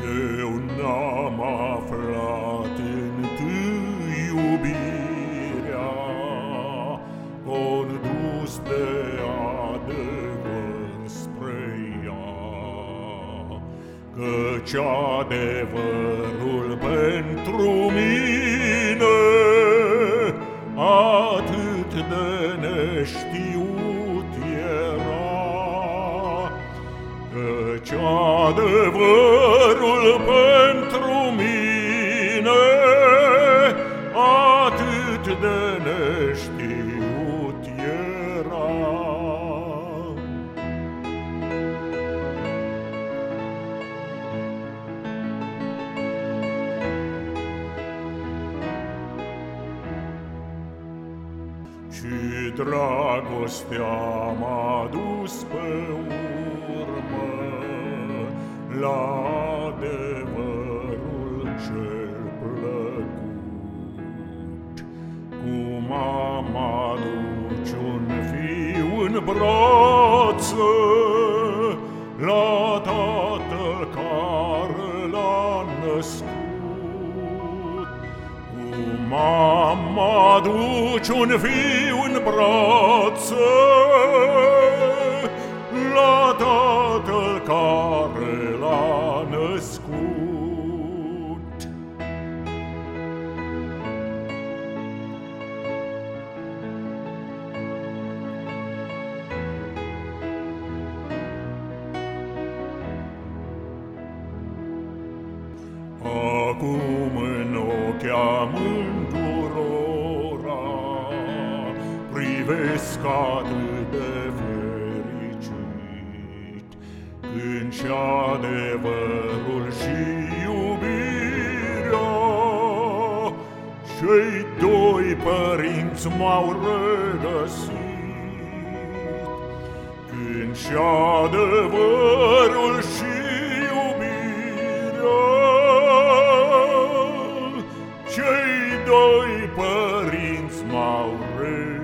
Eu n-am aflat întâi iubirea Condus de adevăr spre ea. Căci adevărul pentru mine Atât de neștiut era. Căci adevărul pentru mine Atât de neștiut era. Și dragostea m-a dus pe urmă La un fiu în brață La tatăl care l-a născut. Cum aduci un fiu în brață Acum în ochi amândurora Privesc atât de fericit Când și adevărul și iubirea. Cei doi părinți m-au regăsit Când și adevărul cei doi părinți m-au râs.